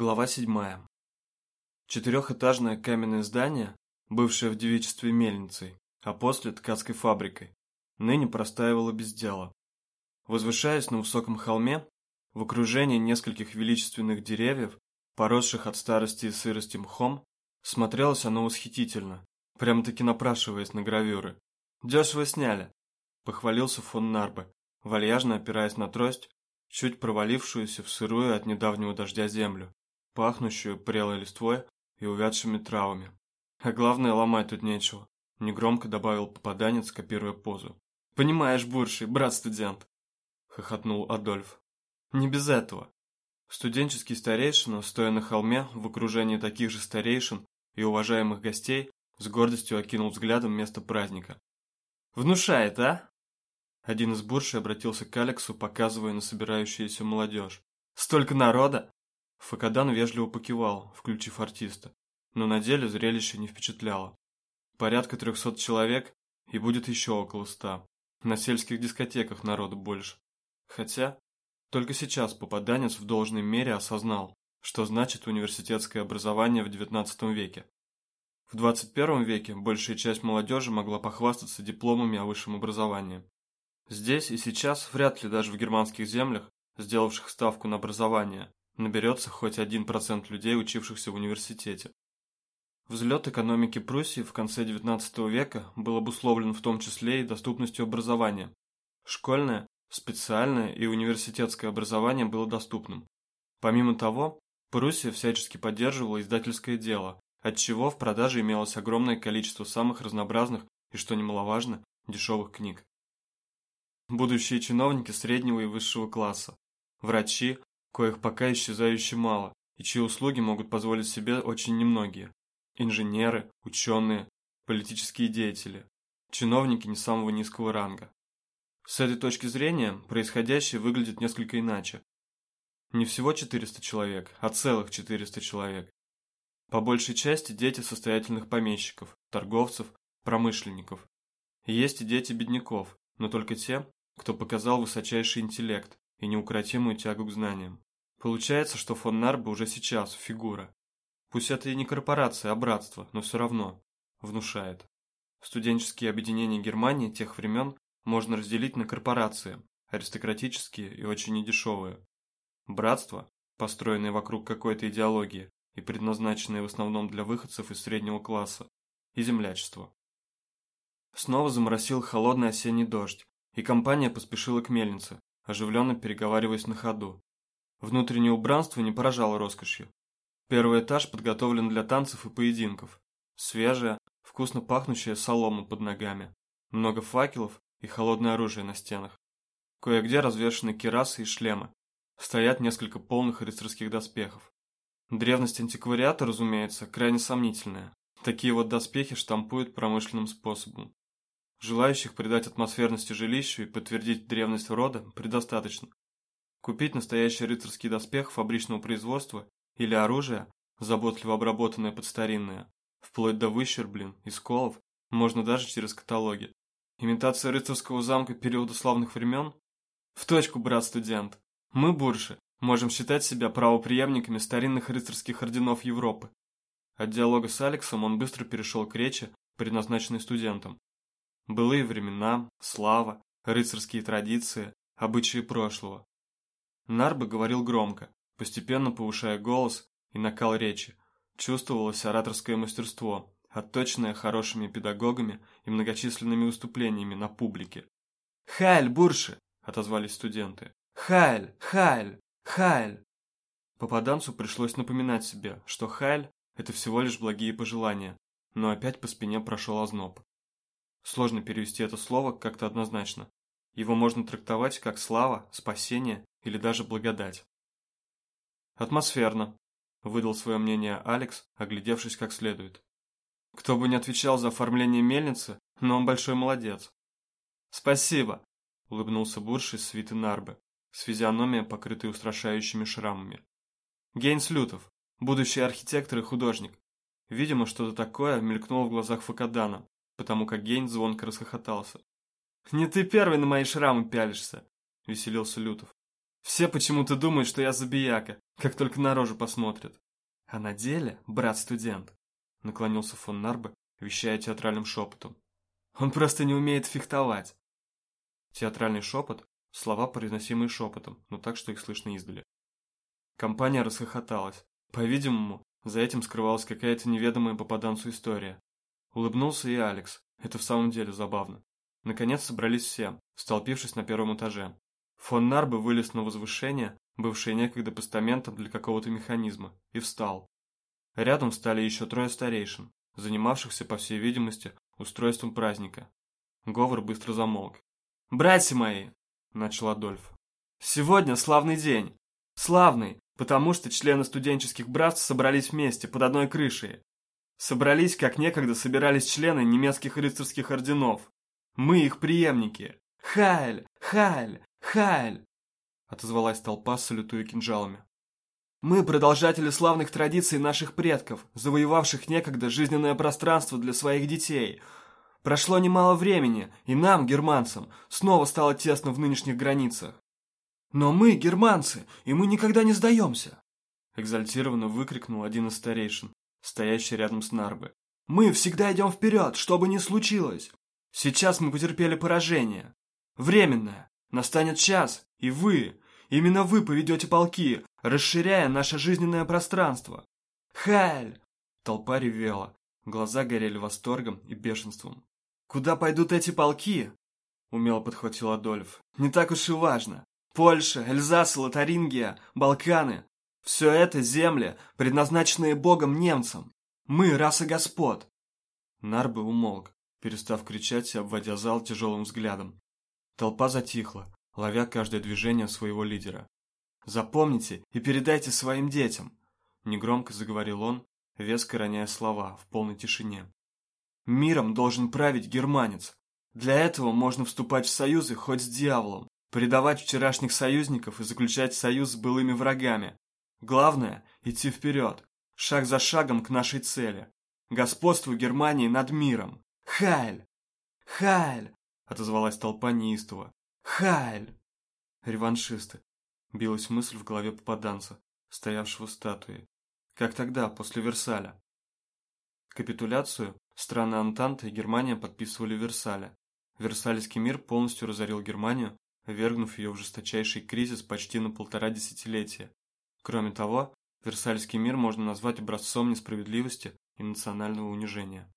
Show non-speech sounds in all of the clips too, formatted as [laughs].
Глава 7. Четырехэтажное каменное здание, бывшее в девичестве мельницей, а после ткацкой фабрикой, ныне простаивало без дела. Возвышаясь на высоком холме, в окружении нескольких величественных деревьев, поросших от старости и сырости мхом, смотрелось оно восхитительно, прямо-таки напрашиваясь на гравюры. «Дешево сняли!» – похвалился фон Нарбе, вальяжно опираясь на трость, чуть провалившуюся в сырую от недавнего дождя землю пахнущую прелой листвой и увядшими травами. А главное, ломать тут нечего, негромко добавил попаданец, копируя позу. «Понимаешь, Бурший, брат-студент!» — хохотнул Адольф. «Не без этого!» Студенческий старейшина, стоя на холме в окружении таких же старейшин и уважаемых гостей, с гордостью окинул взглядом место праздника. «Внушает, а?» Один из буршей обратился к Алексу, показывая на собирающуюся молодежь. «Столько народа! Факадан вежливо покивал, включив артиста, но на деле зрелище не впечатляло. Порядка трехсот человек, и будет еще около ста. На сельских дискотеках народу больше. Хотя, только сейчас попаданец в должной мере осознал, что значит университетское образование в XIX веке. В 21 веке большая часть молодежи могла похвастаться дипломами о высшем образовании. Здесь и сейчас вряд ли даже в германских землях, сделавших ставку на образование, наберется хоть один процент людей, учившихся в университете. Взлет экономики Пруссии в конце XIX века был обусловлен в том числе и доступностью образования. Школьное, специальное и университетское образование было доступным. Помимо того, Пруссия всячески поддерживала издательское дело, отчего в продаже имелось огромное количество самых разнообразных и, что немаловажно, дешевых книг. Будущие чиновники среднего и высшего класса, врачи, коих пока исчезающе мало, и чьи услуги могут позволить себе очень немногие. Инженеры, ученые, политические деятели, чиновники не самого низкого ранга. С этой точки зрения происходящее выглядит несколько иначе. Не всего 400 человек, а целых 400 человек. По большей части дети состоятельных помещиков, торговцев, промышленников. есть и дети бедняков, но только те, кто показал высочайший интеллект и неукротимую тягу к знаниям. Получается, что фон Нарбе уже сейчас фигура. Пусть это и не корпорация, а братство, но все равно внушает. Студенческие объединения Германии тех времен можно разделить на корпорации, аристократические и очень недешевые. Братство, построенное вокруг какой-то идеологии и предназначенное в основном для выходцев из среднего класса, и землячество. Снова заморосил холодный осенний дождь, и компания поспешила к мельнице, оживленно переговариваясь на ходу. Внутреннее убранство не поражало роскошью. Первый этаж подготовлен для танцев и поединков. Свежая, вкусно пахнущая солома под ногами. Много факелов и холодное оружие на стенах. Кое-где развешаны кирасы и шлемы. Стоят несколько полных рыцарских доспехов. Древность антиквариата, разумеется, крайне сомнительная. Такие вот доспехи штампуют промышленным способом. Желающих придать атмосферности жилищу и подтвердить древность рода предостаточно. Купить настоящий рыцарский доспех фабричного производства или оружие, заботливо обработанное под старинное, вплоть до выщерблин и сколов, можно даже через каталоги. Имитация рыцарского замка периода славных времен? В точку, брат-студент. Мы, бурши, можем считать себя правоприемниками старинных рыцарских орденов Европы. От диалога с Алексом он быстро перешел к речи, предназначенной студентам. Былые времена, слава, рыцарские традиции, обычаи прошлого. Нарбы говорил громко, постепенно повышая голос и накал речи. Чувствовалось ораторское мастерство, отточенное хорошими педагогами и многочисленными выступлениями на публике. «Хайль, бурши!» – отозвались студенты. «Хайль! Хайль! Хайль!» Попаданцу пришлось напоминать себе, что Хайль – это всего лишь благие пожелания, но опять по спине прошел озноб. Сложно перевести это слово как-то однозначно. Его можно трактовать как слава, спасение или даже благодать. «Атмосферно», – выдал свое мнение Алекс, оглядевшись как следует. «Кто бы не отвечал за оформление мельницы, но он большой молодец». «Спасибо», – улыбнулся Бурш из свиты Нарбы, с физиономией, покрытой устрашающими шрамами. «Гейнс Лютов, будущий архитектор и художник. Видимо, что-то такое мелькнуло в глазах Факадана, потому как Гейнс звонко расхохотался. «Не ты первый на мои шрамы пялишься», – веселился Лютов. Все почему-то думают, что я забияка, как только на рожу посмотрят. А на деле брат-студент, наклонился фон Нарбе, вещая театральным шепотом. Он просто не умеет фехтовать. Театральный шепот – слова, произносимые шепотом, но так, что их слышно издали. Компания расхохоталась. По-видимому, за этим скрывалась какая-то неведомая попаданцу история. Улыбнулся и Алекс. Это в самом деле забавно. Наконец собрались все, столпившись на первом этаже. Фон Нарбе вылез на возвышение, бывшее некогда постаментом для какого-то механизма, и встал. Рядом встали еще трое старейшин, занимавшихся, по всей видимости, устройством праздника. Говор быстро замолк. «Братья мои!» – начал Адольф. «Сегодня славный день. Славный, потому что члены студенческих братств собрались вместе, под одной крышей. Собрались, как некогда собирались члены немецких рыцарских орденов. Мы их преемники. Хайль! Хайль! Хайль!» Отозвалась толпа, салютуя кинжалами. «Мы продолжатели славных традиций наших предков, завоевавших некогда жизненное пространство для своих детей. Прошло немало времени, и нам, германцам, снова стало тесно в нынешних границах. Но мы, германцы, и мы никогда не сдаемся!» Экзальтированно выкрикнул один из старейшин стоящий рядом с Нарбы. «Мы всегда идем вперед, что бы ни случилось. Сейчас мы потерпели поражение. Временное. Настанет час, и вы, именно вы поведете полки, расширяя наше жизненное пространство. Хайль!» Толпа ревела, глаза горели восторгом и бешенством. «Куда пойдут эти полки?» Умело подхватил Адольф. «Не так уж и важно. Польша, Эльзас, Лотарингия, Балканы все это земли, предназначенные Богом немцам. Мы – раса господ. Нарбы умолк, перестав кричать и обводя зал тяжелым взглядом. Толпа затихла, ловя каждое движение своего лидера. «Запомните и передайте своим детям», – негромко заговорил он, веско роняя слова в полной тишине. «Миром должен править германец. Для этого можно вступать в союзы хоть с дьяволом, предавать вчерашних союзников и заключать союз с былыми врагами, Главное – идти вперед, шаг за шагом к нашей цели. Господству Германии над миром. Хайль! Хайль! Отозвалась толпа неистово. Хайль! Реваншисты. Билась мысль в голове попаданца, стоявшего статуей. Как тогда, после Версаля. Капитуляцию страны Антанты и Германия подписывали в Версале. Версальский мир полностью разорил Германию, вергнув ее в жесточайший кризис почти на полтора десятилетия. Кроме того, Версальский мир можно назвать образцом несправедливости и национального унижения.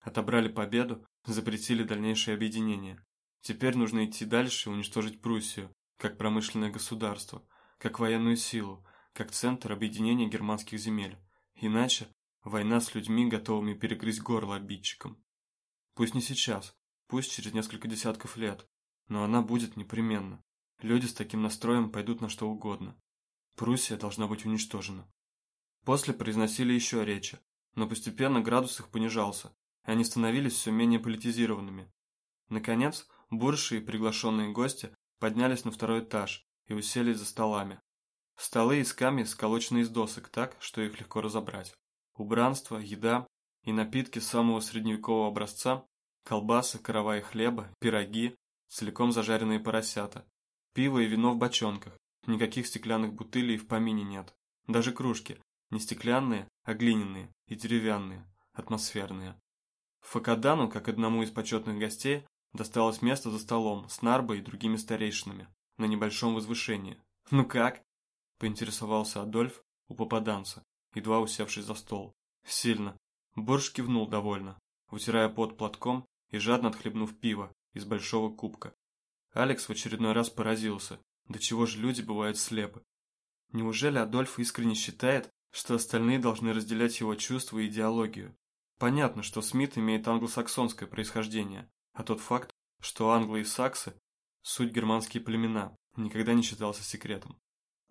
Отобрали победу, запретили дальнейшее объединение. Теперь нужно идти дальше и уничтожить Пруссию, как промышленное государство, как военную силу, как центр объединения германских земель. Иначе война с людьми, готовыми перегрызть горло обидчикам. Пусть не сейчас, пусть через несколько десятков лет, но она будет непременно. Люди с таким настроем пойдут на что угодно. Пруссия должна быть уничтожена. После произносили еще речи, но постепенно градус их понижался, и они становились все менее политизированными. Наконец, бурши и приглашенные гости поднялись на второй этаж и уселись за столами. Столы и скамьи сколочены из досок так, что их легко разобрать. Убранство, еда и напитки самого средневекового образца, колбасы, каравай хлеба, пироги, целиком зажаренные поросята, пиво и вино в бочонках, Никаких стеклянных бутылей в помине нет. Даже кружки. Не стеклянные, а глиняные и деревянные, атмосферные. Факадану, как одному из почетных гостей, досталось место за столом с Нарбой и другими старейшинами на небольшом возвышении. [laughs] «Ну как?» – поинтересовался Адольф у попаданца, едва усевшись за стол. «Сильно». Борж кивнул довольно, вытирая пот платком и жадно отхлебнув пиво из большого кубка. Алекс в очередной раз поразился, до чего же люди бывают слепы? Неужели Адольф искренне считает, что остальные должны разделять его чувства и идеологию? Понятно, что Смит имеет англосаксонское происхождение, а тот факт, что англы и саксы – суть германские племена, никогда не считался секретом.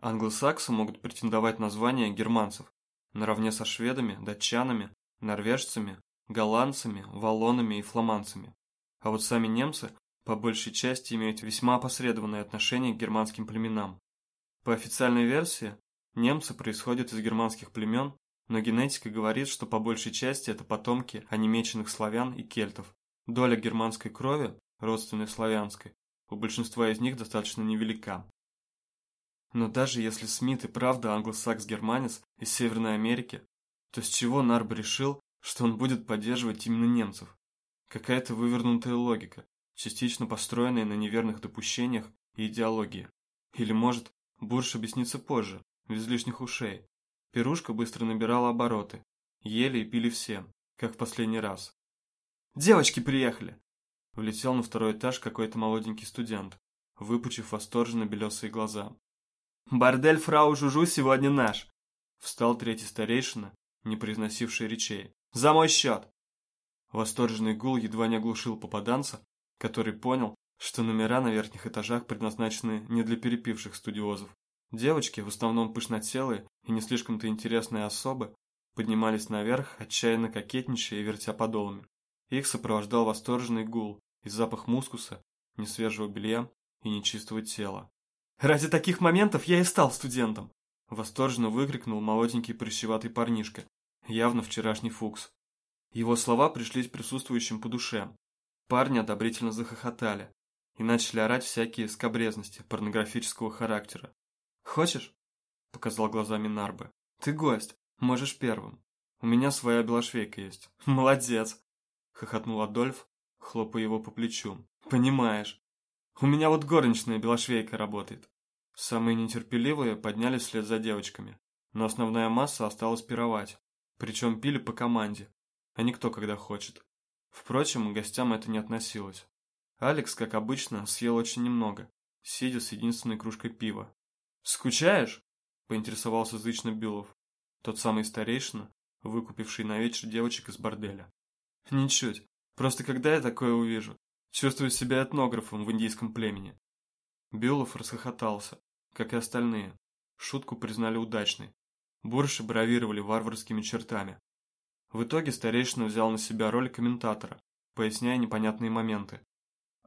Англосаксы могут претендовать на звание германцев, наравне со шведами, датчанами, норвежцами, голландцами, валлонами и фламандцами. А вот сами немцы по большей части имеют весьма опосредованное отношение к германским племенам. По официальной версии, немцы происходят из германских племен, но генетика говорит, что по большей части это потомки онемеченных славян и кельтов. Доля германской крови, родственной славянской, у большинства из них достаточно невелика. Но даже если Смит и правда англосакс-германец из Северной Америки, то с чего Нарб решил, что он будет поддерживать именно немцев? Какая-то вывернутая логика, частично построенная на неверных допущениях и идеологии. Или, может, Бурш объяснится позже, без лишних ушей. Пирушка быстро набирала обороты. Ели и пили все, как в последний раз. «Девочки приехали!» Влетел на второй этаж какой-то молоденький студент, выпучив восторженно белесые глаза. «Бордель фрау Жужу сегодня наш!» Встал третий старейшина, не произносивший речей. «За мой счет!» Восторженный гул едва не оглушил попаданца, который понял, что номера на верхних этажах предназначены не для перепивших студиозов. Девочки, в основном пышнотелые и не слишком-то интересные особы, поднимались наверх, отчаянно кокетничая и вертя подолами. Их сопровождал восторженный гул и запах мускуса, несвежего белья и нечистого тела. «Ради таких моментов я и стал студентом!» Восторженно выкрикнул молоденький прыщеватый парнишка, явно вчерашний фукс. Его слова пришлись присутствующим по душе. Парни одобрительно захохотали и начали орать всякие скобрезности порнографического характера. «Хочешь?» – показал глазами Нарбы. «Ты гость, можешь первым. У меня своя белошвейка есть. [laughs] Молодец!» – хохотнул Адольф, хлопая его по плечу. «Понимаешь. У меня вот горничная белошвейка работает». Самые нетерпеливые поднялись вслед за девочками, но основная масса осталась пировать. Причем пили по команде, а не кто когда хочет. Впрочем, гостям это не относилось. Алекс, как обычно, съел очень немного, сидя с единственной кружкой пива. «Скучаешь?» – поинтересовался зычно Бюлов, тот самый старейшина, выкупивший на вечер девочек из борделя. «Ничуть. Просто когда я такое увижу? Чувствую себя этнографом в индийском племени». Бюлов расхохотался, как и остальные. Шутку признали удачной. Бурши бравировали варварскими чертами. В итоге старейшина взял на себя роль комментатора, поясняя непонятные моменты.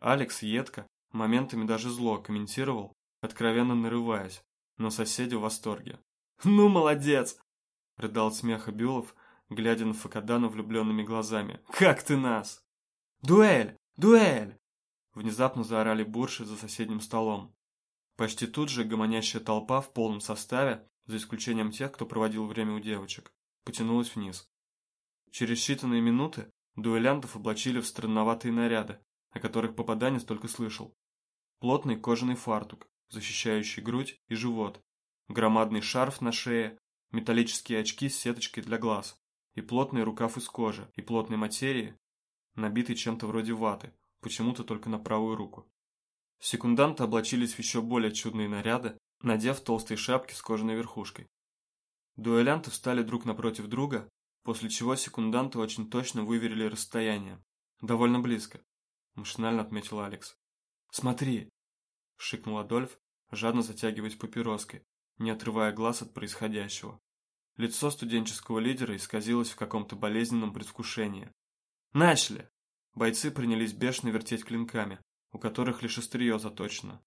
Алекс едко, моментами даже зло, комментировал, откровенно нарываясь, но соседи в восторге. «Ну, молодец!» – рыдал смеха Бюлов, глядя на Факадана влюбленными глазами. «Как ты нас!» «Дуэль! Дуэль!» Внезапно заорали бурши за соседним столом. Почти тут же гомонящая толпа в полном составе, за исключением тех, кто проводил время у девочек, потянулась вниз. Через считанные минуты дуэлянтов облачили в странноватые наряды, о которых попаданец только слышал. Плотный кожаный фартук, защищающий грудь и живот, громадный шарф на шее, металлические очки с сеточкой для глаз и плотный рукав из кожи и плотной материи, набитый чем-то вроде ваты, почему-то только на правую руку. Секунданты облачились в еще более чудные наряды, надев толстые шапки с кожаной верхушкой. Дуэлянты встали друг напротив друга, после чего секунданты очень точно выверили расстояние. Довольно близко, машинально отметил Алекс. «Смотри!» – шикнул Адольф, жадно затягиваясь папироской, не отрывая глаз от происходящего. Лицо студенческого лидера исказилось в каком-то болезненном предвкушении. «Начали!» Бойцы принялись бешено вертеть клинками, у которых лишь острие заточено.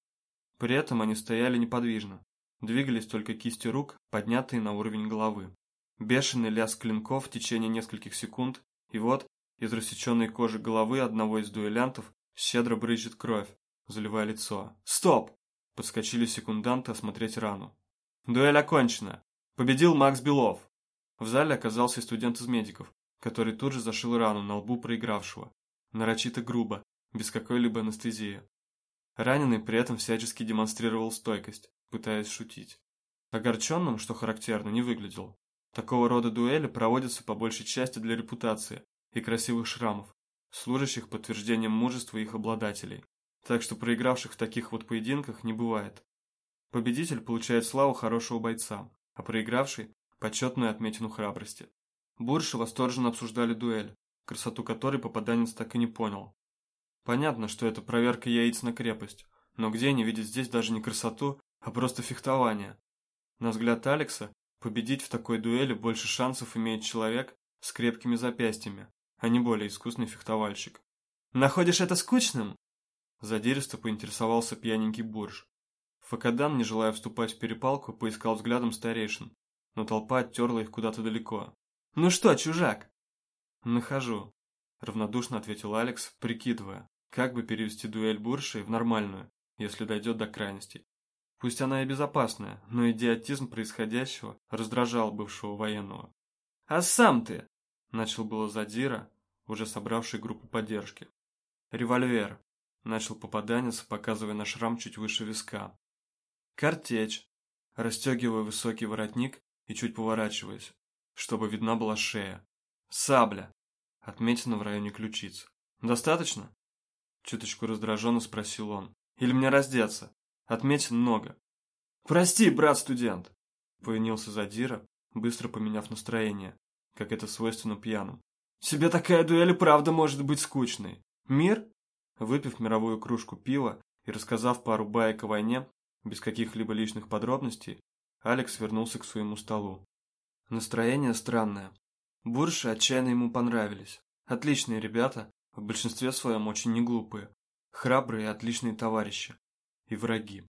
При этом они стояли неподвижно, двигались только кисти рук, поднятые на уровень головы. Бешеный лязг клинков в течение нескольких секунд, и вот из рассеченной кожи головы одного из дуэлянтов щедро брызжет кровь, заливая лицо. «Стоп!» – подскочили секунданты осмотреть рану. «Дуэль окончена! Победил Макс Белов!» В зале оказался студент из медиков, который тут же зашил рану на лбу проигравшего. Нарочито грубо, без какой-либо анестезии. Раненый при этом всячески демонстрировал стойкость, пытаясь шутить. Огорченным, что характерно, не выглядел. Такого рода дуэли проводятся по большей части для репутации и красивых шрамов, служащих подтверждением мужества их обладателей. Так что проигравших в таких вот поединках не бывает. Победитель получает славу хорошего бойца, а проигравший – почетную отметину храбрости. Бурши восторженно обсуждали дуэль, красоту которой попаданец так и не понял. Понятно, что это проверка яиц на крепость, но где они видят здесь даже не красоту, а просто фехтование? На взгляд Алекса, победить в такой дуэли больше шансов имеет человек с крепкими запястьями, а не более искусный фехтовальщик. «Находишь это скучным?» Задиристо поинтересовался пьяненький бурж. Факадан, не желая вступать в перепалку, поискал взглядом старейшин, но толпа оттерла их куда-то далеко. «Ну что, чужак?» «Нахожу», — равнодушно ответил Алекс, прикидывая, как бы перевести дуэль буршей в нормальную, если дойдет до крайностей. Пусть она и безопасная, но идиотизм происходящего раздражал бывшего военного. «А сам ты?» – начал было Задира, уже собравший группу поддержки. «Револьвер», – начал попаданец, показывая на шрам чуть выше виска. «Картечь», – расстегивая высокий воротник и чуть поворачиваясь, чтобы видна была шея. «Сабля», – отметина в районе ключиц. «Достаточно?» Чуточку раздраженно спросил он. «Или мне раздеться? Отметин много». «Прости, брат-студент!» Повинился Задира, быстро поменяв настроение, как это свойственно пьяным. «Себе такая дуэль правда может быть скучной. Мир?» Выпив мировую кружку пива и рассказав пару баек о войне, без каких-либо личных подробностей, Алекс вернулся к своему столу. Настроение странное. Бурши отчаянно ему понравились. Отличные ребята, в большинстве своем очень неглупые, храбрые и отличные товарищи. И враги.